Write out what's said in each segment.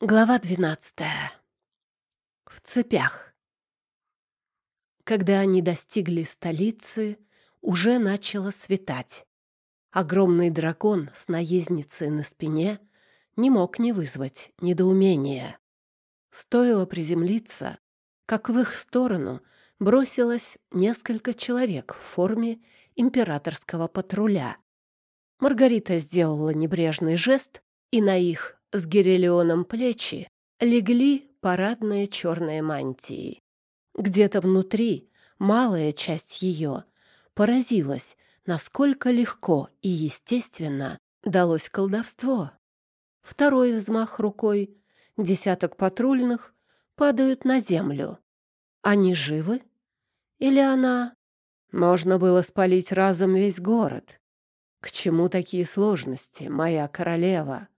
Глава двенадцатая. В цепях. Когда они достигли столицы, уже начало светать. Огромный дракон с наездницей на спине не мог не вызвать недоумения. Стоило приземлиться, как в их сторону бросилось несколько человек в форме императорского патруля. Маргарита сделала небрежный жест, и на их с Гирелионом плечи легли парадные черные мантии. Где-то внутри малая часть ее поразилась, насколько легко и естественно далось колдовство. Второй взмах рукой, десяток патрульных падают на землю. Они живы? Или она... Можно было спалить разом весь город. К чему такие сложности, моя королева?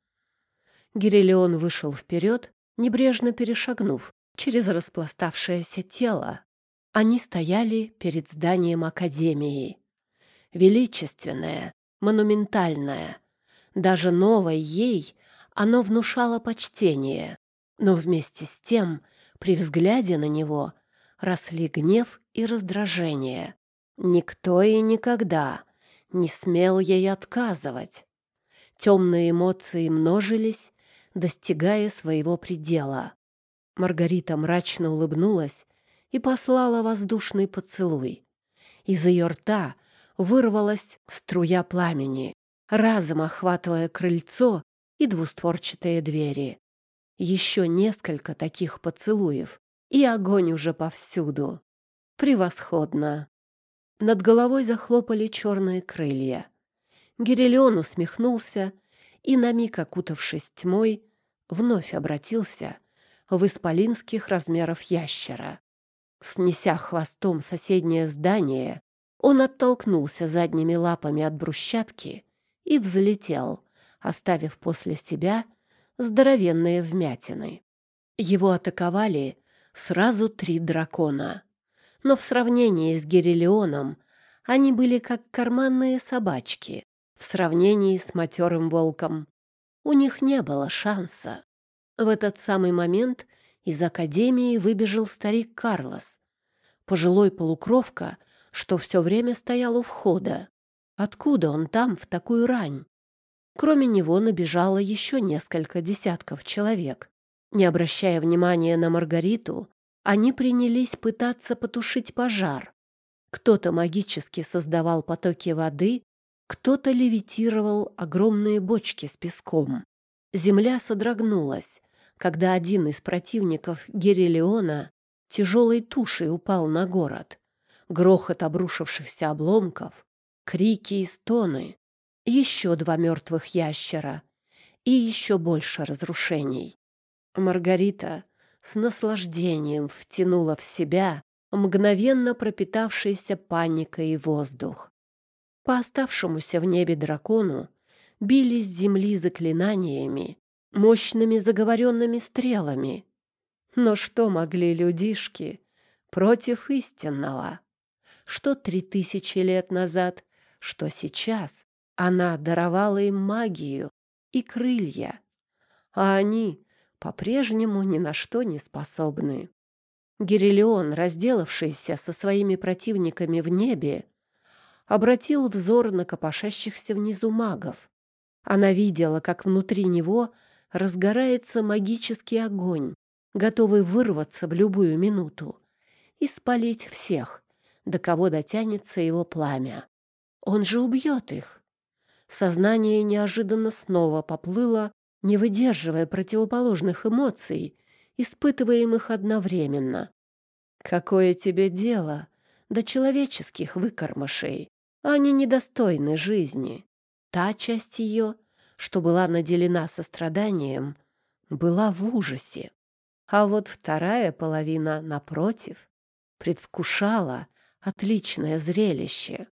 Гирелион вышел вперед, небрежно перешагнув через распластавшееся тело. Они стояли перед зданием Академии. Величественное, монументальное. Даже новой ей оно внушало почтение. Но вместе с тем, при взгляде на него, росли гнев и раздражение. Никто и никогда не смел ей отказывать. Темные эмоции множились, достигая своего предела. Маргарита мрачно улыбнулась и послала воздушный поцелуй. Из ее рта вырвалась струя пламени, разом охватывая крыльцо и двустворчатые двери. Еще несколько таких поцелуев, и огонь уже повсюду. Превосходно! Над головой захлопали черные крылья. Гирелион усмехнулся и, на миг окутавшись тьмой, вновь обратился в исполинских размеров ящера. Снеся хвостом соседнее здание, он оттолкнулся задними лапами от брусчатки и взлетел, оставив после себя здоровенные вмятины. Его атаковали сразу три дракона, но в сравнении с Герелионом они были как карманные собачки, в сравнении с матерым волком. У них не было шанса. В этот самый момент из академии выбежал старик Карлос, пожилой полукровка, что все время стоял у входа. Откуда он там в такую рань? Кроме него набежало еще несколько десятков человек. Не обращая внимания на Маргариту, они принялись пытаться потушить пожар. Кто-то магически создавал потоки воды, кто-то левитировал огромные бочки с песком. Земля содрогнулась, когда один из противников Герелиона тяжелой тушей упал на город. Грохот обрушившихся обломков, крики и стоны, еще два мертвых ящера и еще больше разрушений. Маргарита с наслаждением втянула в себя мгновенно пропитавшийся паникой воздух. По оставшемуся в небе дракону били с земли заклинаниями, мощными заговоренными стрелами. Но что могли людишки против истинного? Что три тысячи лет назад, что сейчас она даровала им магию и крылья, а они по-прежнему ни на что не способны. Гирелион, разделавшийся со своими противниками в небе, обратил взор на копошащихся внизу магов. Она видела, как внутри него разгорается магический огонь, готовый вырваться в любую минуту и спалить всех, до кого дотянется его пламя. Он же убьет их. Сознание неожиданно снова поплыло, не выдерживая противоположных эмоций, испытываемых одновременно. «Какое тебе дело до человеческих выкормышей?» Они недостойны жизни. Та часть ее, что была наделена состраданием, была в ужасе. А вот вторая половина, напротив, предвкушала отличное зрелище.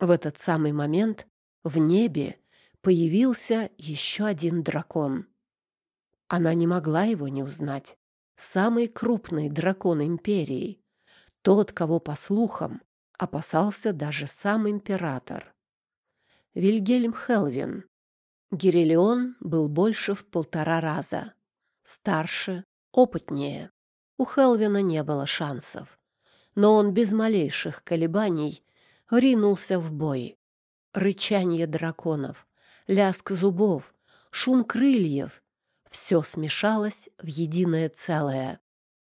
В этот самый момент в небе появился еще один дракон. Она не могла его не узнать. Самый крупный дракон империи. Тот, кого, по слухам, опасался даже сам император. Вильгельм Хелвин. Гирелион был больше в полтора раза. старше, опытнее. У Хелвина не было шансов, но он без малейших колебаний ринулся в бой. Рычание драконов, лязг зубов, шум крыльев — все смешалось в единое целое.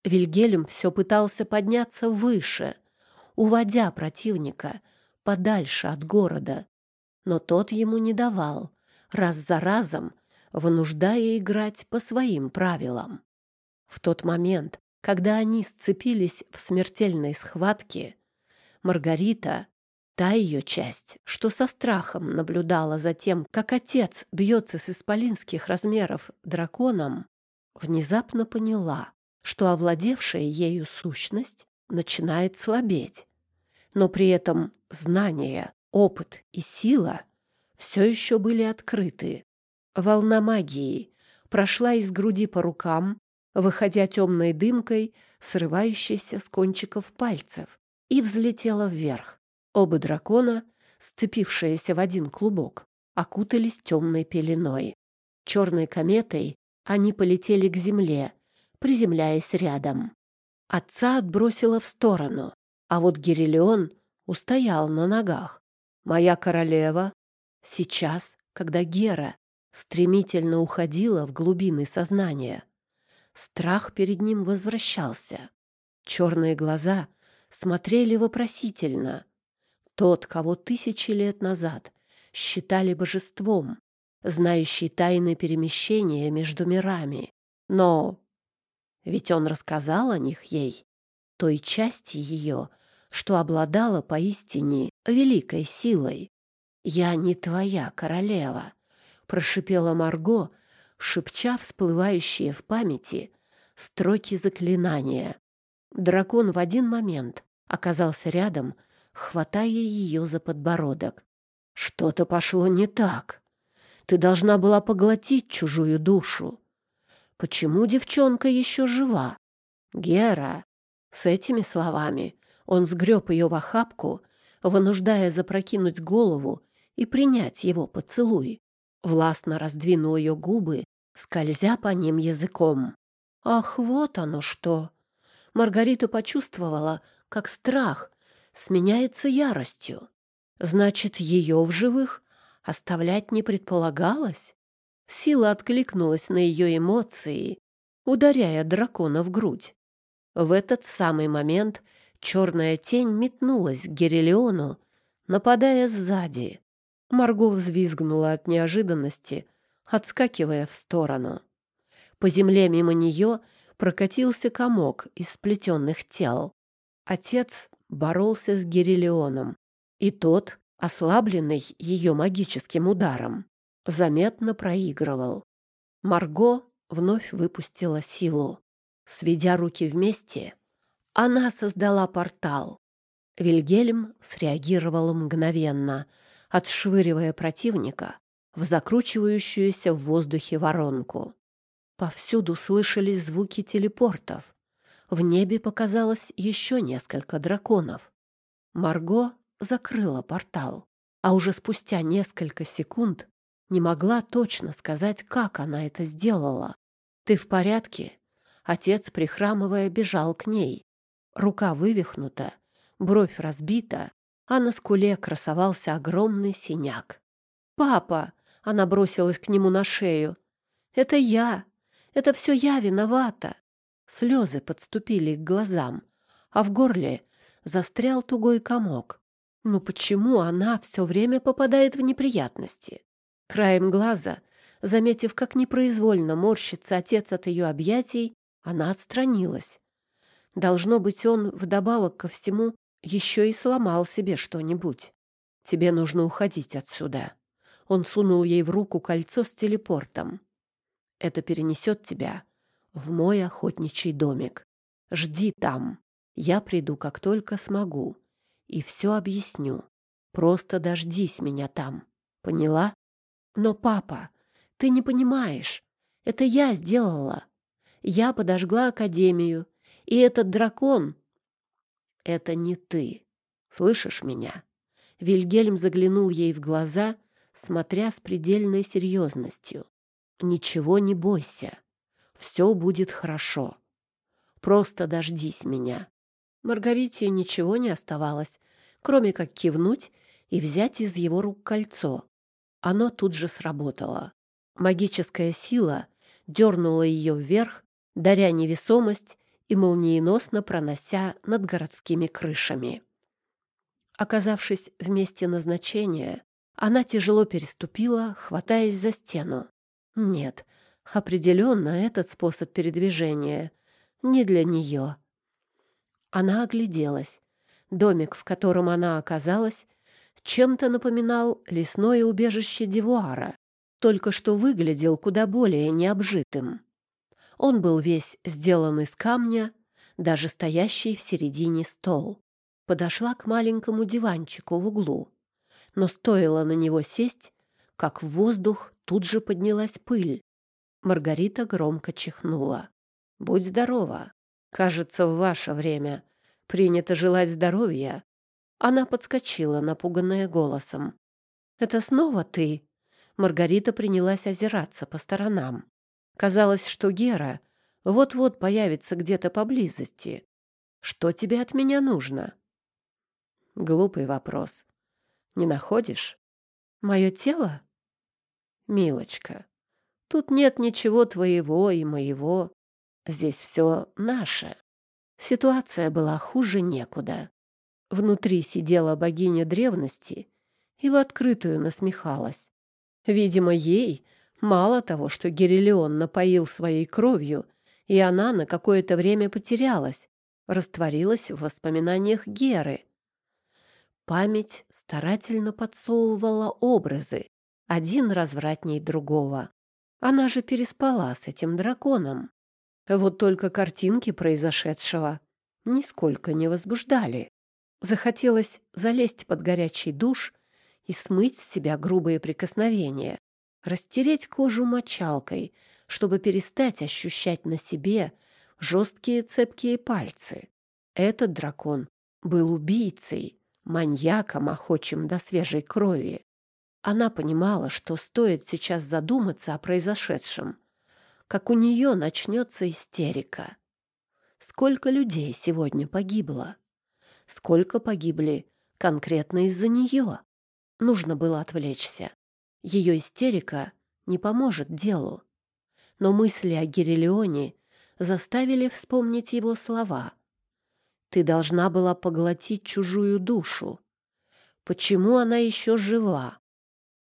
Вильгельм все пытался подняться выше, уводя противника подальше от города, но тот ему не давал, раз за разом вынуждая играть по своим правилам. В тот момент, когда они сцепились в смертельной схватке, Маргарита, та ее часть, что со страхом наблюдала за тем, как отец бьется с исполинских размеров драконом, внезапно поняла, что овладевшая ею сущность начинает слабеть. Но при этом знания, опыт и сила все еще были открыты. Волна магии прошла из груди по рукам, выходя темной дымкой, срывающейся с кончиков пальцев, и взлетела вверх. Оба дракона, сцепившиеся в один клубок, окутались темной пеленой. Черной кометой они полетели к земле, приземляясь рядом. Отца отбросило в сторону, а вот Гирилеон устоял на ногах. Моя королева сейчас, когда Гера стремительно уходила в глубины сознания, страх перед ним возвращался. Черные глаза смотрели вопросительно. Тот, кого тысячи лет назад считали божеством, знающий тайны перемещения между мирами. Но ведь он рассказал о них ей, той части ее, что обладала поистине великой силой. «Я не твоя королева», — прошипела Марго, шепча всплывающие в памяти строки заклинания. Дракон в один момент оказался рядом, хватая ее за подбородок. «Что-то пошло не так. Ты должна была поглотить чужую душу. Почему девчонка еще жива? Гера. С этими словами он сгреб ее в охапку, вынуждая запрокинуть голову и принять его поцелуй. Властно раздвинул ее губы, скользя по ним языком. Ах, вот оно что! Маргарита почувствовала, как страх сменяется яростью. Значит, ее в живых оставлять не предполагалось? Сила откликнулась на ее эмоции, ударяя дракона в грудь. В этот самый момент черная тень метнулась к Герелиону, нападая сзади. Марго взвизгнула от неожиданности, отскакивая в сторону. По земле мимо нее прокатился комок из сплетенных тел. Отец боролся с Герелионом, и тот, ослабленный ее магическим ударом, заметно проигрывал. Марго вновь выпустила силу. Сведя руки вместе, она создала портал. Вильгельм среагировал мгновенно, отшвыривая противника в закручивающуюся в воздухе воронку. Повсюду слышались звуки телепортов. В небе показалось еще несколько драконов. Марго закрыла портал, а уже спустя несколько секунд не могла точно сказать, как она это сделала. «Ты в порядке?» Отец, прихрамывая, бежал к ней. Рука вывихнута, бровь разбита, а на скуле красовался огромный синяк. «Папа!» — она бросилась к нему на шею. «Это я! Это все я виновата!» Слезы подступили к глазам, а в горле застрял тугой комок. Ну почему она все время попадает в неприятности? Краем глаза, заметив, как непроизвольно морщится отец от ее объятий, она отстранилась. Должно быть, он, вдобавок ко всему, еще и сломал себе что-нибудь. «Тебе нужно уходить отсюда». Он сунул ей в руку кольцо с телепортом. «Это перенесет тебя в мой охотничий домик. Жди там. Я приду, как только смогу, и все объясню. Просто дождись меня там. Поняла?» Но, папа, ты не понимаешь. Это я сделала. Я подожгла академию. И этот дракон... Это не ты. Слышишь меня? Вильгельм заглянул ей в глаза, смотря с предельной серьезностью. Ничего не бойся. Все будет хорошо. Просто дождись меня». Маргарите ничего не оставалось, кроме как кивнуть и взять из его рук кольцо. Оно тут же сработало. Магическая сила дернула ее вверх, даря невесомость и молниеносно пронося над городскими крышами. Оказавшись в месте назначения, она тяжело переступила, хватаясь за стену. Нет, определенно этот способ передвижения не для нее. Она огляделась. Домик, в котором она оказалась, чем-то напоминал лесное убежище Девуара, только что выглядел куда более необжитым. Он был весь сделан из камня, даже стоящий в середине стол. Подошла к маленькому диванчику в углу, но стоило на него сесть, как в воздух тут же поднялась пыль. Маргарита громко чихнула. «Будь здорова. Кажется, в ваше время принято желать здоровья». Она подскочила, напуганная голосом. «Это снова ты?» Маргарита принялась озираться по сторонам. Казалось, что Гера вот-вот появится где-то поблизости. Что тебе от меня нужно? Глупый вопрос. Не находишь? Мое тело? Милочка, тут нет ничего твоего и моего. Здесь все наше. Ситуация была хуже некуда. Внутри сидела богиня древности и в открытую насмехалась. Видимо, ей мало того, что Герелион напоил своей кровью, и она на какое-то время потерялась, растворилась в воспоминаниях Геры. Память старательно подсовывала образы, один развратней другого. Она же переспала с этим драконом. Вот только картинки произошедшего нисколько не возбуждали. Захотелось залезть под горячий душ и смыть с себя грубые прикосновения, растереть кожу мочалкой, чтобы перестать ощущать на себе жесткие цепкие пальцы. Этот дракон был убийцей, маньяком, охочим до свежей крови. Она понимала, что стоит сейчас задуматься о произошедшем, как у нее начнется истерика. Сколько людей сегодня погибло? Сколько погибли конкретно из-за нее? Нужно было отвлечься. Ее истерика не поможет делу. Но мысли о Гирелионе заставили вспомнить его слова. «Ты должна была поглотить чужую душу. Почему она еще жива?»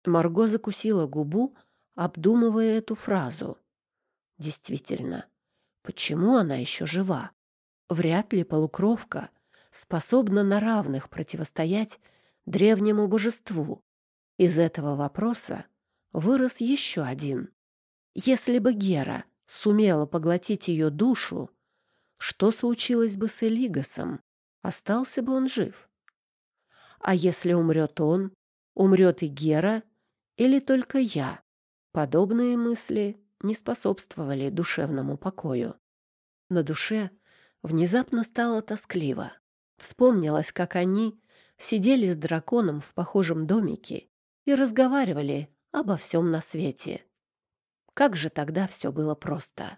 Марго закусила губу, обдумывая эту фразу. Действительно, почему она еще жива? Вряд ли полукровка способна на равных противостоять древнему божеству. Из этого вопроса вырос еще один. Если бы Гера сумела поглотить ее душу, что случилось бы с Элигасом? Остался бы он жив? А если умрет он, умрет и Гера, или только я? Подобные мысли не способствовали душевному покою. На душе внезапно стало тоскливо. Вспомнилось, как они сидели с драконом в похожем домике и разговаривали обо всем на свете. Как же тогда все было просто.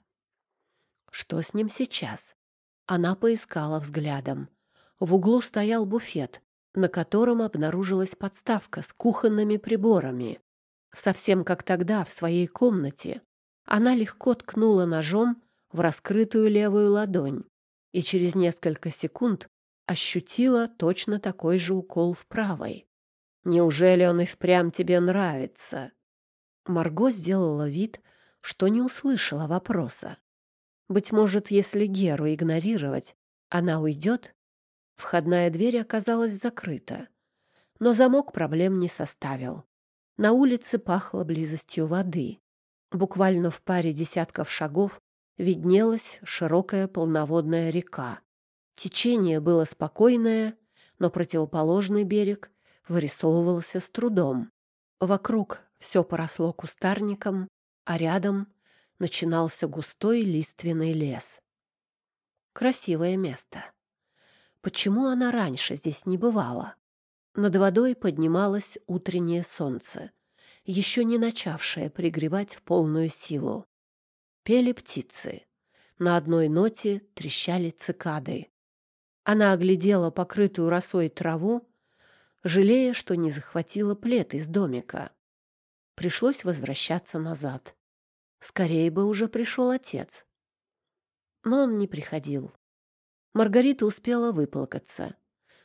Что с ним сейчас? Она поискала взглядом. В углу стоял буфет, на котором обнаружилась подставка с кухонными приборами. Совсем как тогда в своей комнате она легко ткнула ножом в раскрытую левую ладонь и через несколько секунд ощутила точно такой же укол в правой. «Неужели он и впрямь тебе нравится?» Марго сделала вид, что не услышала вопроса. Быть может, если Геру игнорировать, она уйдет? Входная дверь оказалась закрыта, но замок проблем не составил. На улице пахло близостью воды. Буквально в паре десятков шагов виднелась широкая полноводная река. Течение было спокойное, но противоположный берег вырисовывался с трудом. Вокруг все поросло кустарником, а рядом начинался густой лиственный лес. Красивое место. Почему она раньше здесь не бывала? Над водой поднималось утреннее солнце, еще не начавшее пригревать в полную силу. Пели птицы. На одной ноте трещали цикады. Она оглядела покрытую росой траву, жалея, что не захватила плед из домика. Пришлось возвращаться назад. Скорее бы уже пришел отец. Но он не приходил. Маргарита успела выплакаться,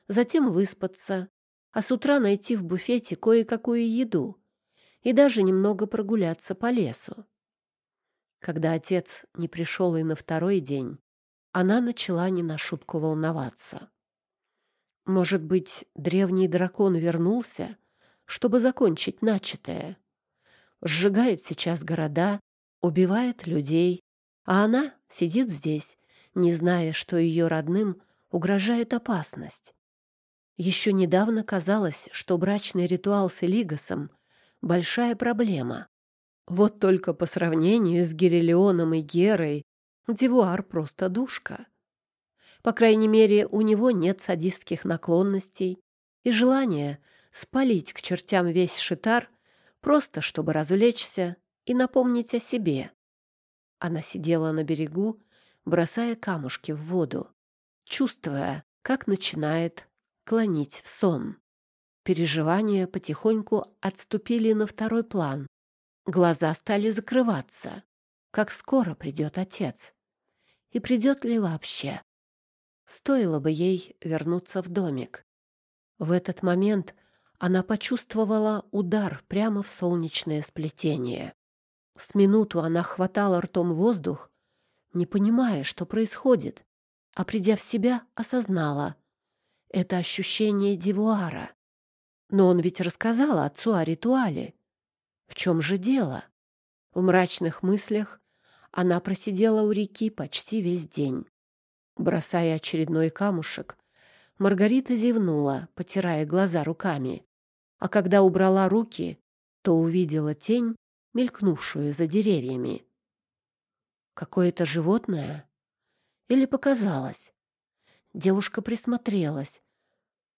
затем выспаться, а с утра найти в буфете кое-какую еду и даже немного прогуляться по лесу. Когда отец не пришел и на второй день, она начала не на шутку волноваться. Может быть, древний дракон вернулся, чтобы закончить начатое? Сжигает сейчас города, убивает людей, а она сидит здесь, не зная, что ее родным угрожает опасность. Еще недавно казалось, что брачный ритуал с Элигасом — большая проблема. Вот только по сравнению с Герелионом и Герой Дивуар просто душка. По крайней мере, у него нет садистских наклонностей и желания спалить к чертям весь шитар, просто чтобы развлечься и напомнить о себе. Она сидела на берегу, бросая камушки в воду, чувствуя, как начинает клонить в сон. Переживания потихоньку отступили на второй план, Глаза стали закрываться. Как скоро придет отец? И придет ли вообще? Стоило бы ей вернуться в домик. В этот момент она почувствовала удар прямо в солнечное сплетение. С минуту она хватала ртом воздух, не понимая, что происходит, а придя в себя, осознала. Это ощущение дивуара. Но он ведь рассказал отцу о ритуале. В чем же дело? В мрачных мыслях она просидела у реки почти весь день. Бросая очередной камушек, Маргарита зевнула, потирая глаза руками. А когда убрала руки, то увидела тень, мелькнувшую за деревьями. Какое-то животное? Или показалось? Девушка присмотрелась.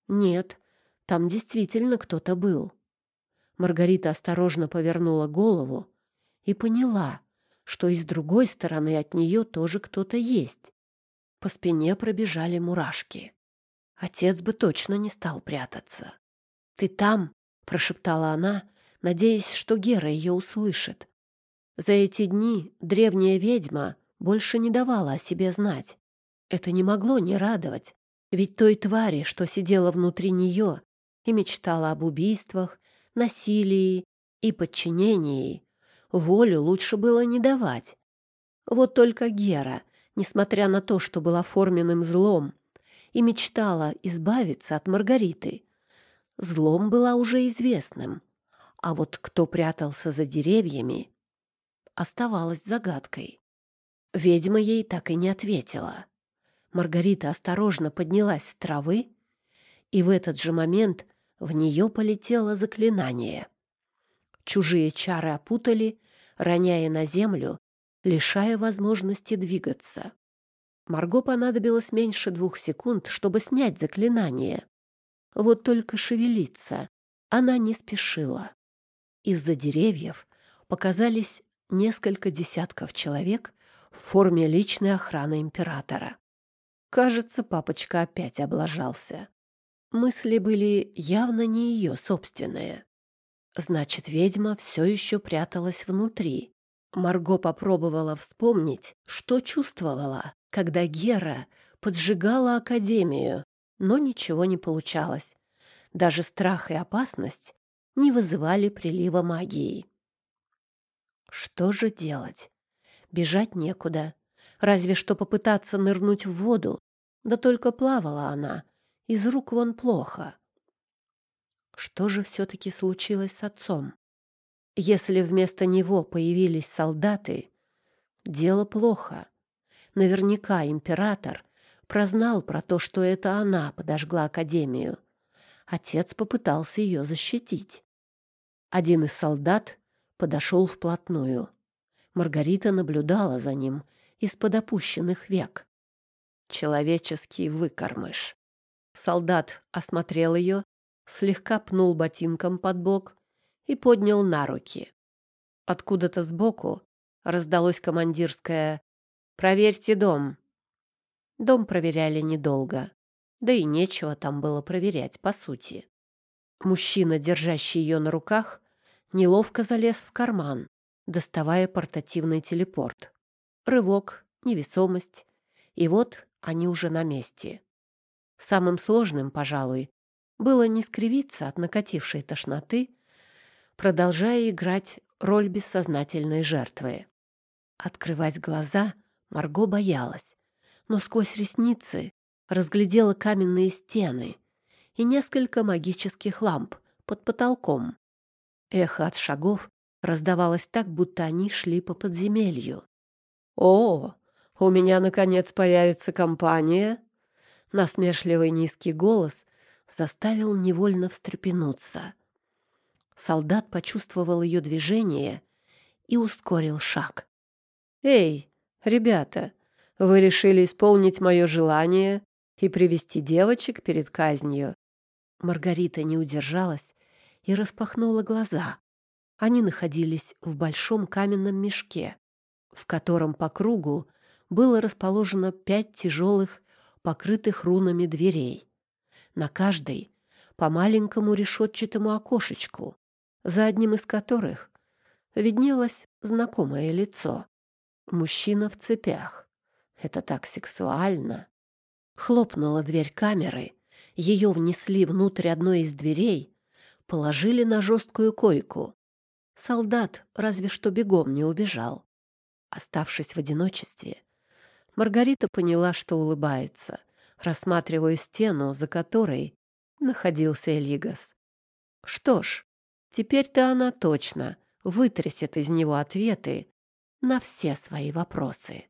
Нет, там действительно кто-то был. Маргарита осторожно повернула голову и поняла, что и с другой стороны от нее тоже кто-то есть. По спине пробежали мурашки. Отец бы точно не стал прятаться. «Ты там?» — прошептала она, надеясь, что Гера ее услышит. За эти дни древняя ведьма больше не давала о себе знать. Это не могло не радовать, ведь той твари, что сидела внутри нее и мечтала об убийствах, насилии и подчинении волю лучше было не давать. Вот только Гера, несмотря на то, что была форменным злом и мечтала избавиться от Маргариты, злом была уже известным. А вот кто прятался за деревьями, оставалось загадкой. Ведьма ей так и не ответила. Маргарита осторожно поднялась с травы, и в этот же момент в нее полетело заклинание. Чужие чары опутали, роняя на землю, лишая возможности двигаться. Марго понадобилось меньше двух секунд, чтобы снять заклинание. Вот только шевелиться она не спешила. Из-за деревьев показались несколько десятков человек в форме личной охраны императора. Кажется, папочка опять облажался. Мысли были явно не ее собственные. Значит, ведьма все еще пряталась внутри. Марго попробовала вспомнить, что чувствовала, когда Гера поджигала Академию, но ничего не получалось. Даже страх и опасность не вызывали прилива магии. Что же делать? Бежать некуда. Разве что попытаться нырнуть в воду. Да только плавала она, из рук вон плохо. Что же все-таки случилось с отцом? Если вместо него появились солдаты, дело плохо. Наверняка император прознал про то, что это она подожгла Академию. Отец попытался ее защитить. Один из солдат подошел вплотную. Маргарита наблюдала за ним из-под опущенных век. Человеческий выкормыш. Солдат осмотрел ее, слегка пнул ботинком под бок и поднял на руки. Откуда-то сбоку раздалось командирское «Проверьте дом». Дом проверяли недолго, да и нечего там было проверять, по сути. Мужчина, держащий ее на руках, неловко залез в карман, доставая портативный телепорт. Рывок, невесомость, и вот они уже на месте. Самым сложным, пожалуй, было не скривиться от накатившей тошноты, продолжая играть роль бессознательной жертвы. Открывать глаза Марго боялась, но сквозь ресницы разглядела каменные стены и несколько магических ламп под потолком. Эхо от шагов раздавалось так, будто они шли по подземелью. «О, у меня, наконец, появится компания!» Насмешливый низкий голос заставил невольно встрепенуться. Солдат почувствовал ее движение и ускорил шаг. «Эй, ребята, вы решили исполнить мое желание и привести девочек перед казнью?» Маргарита не удержалась и распахнула глаза. Они находились в большом каменном мешке, в котором по кругу было расположено пять тяжелых, покрытых рунами дверей. На каждой по маленькому решетчатому окошечку, за одним из которых виднелось знакомое лицо. Мужчина в цепях. Это так сексуально. Хлопнула дверь камеры, ее внесли внутрь одной из дверей, положили на жесткую койку. Солдат разве что бегом не убежал. Оставшись в одиночестве, Маргарита поняла, что улыбается, рассматривая стену, за которой находился Элигас. Что ж, теперь-то она точно вытрясет из него ответы на все свои вопросы.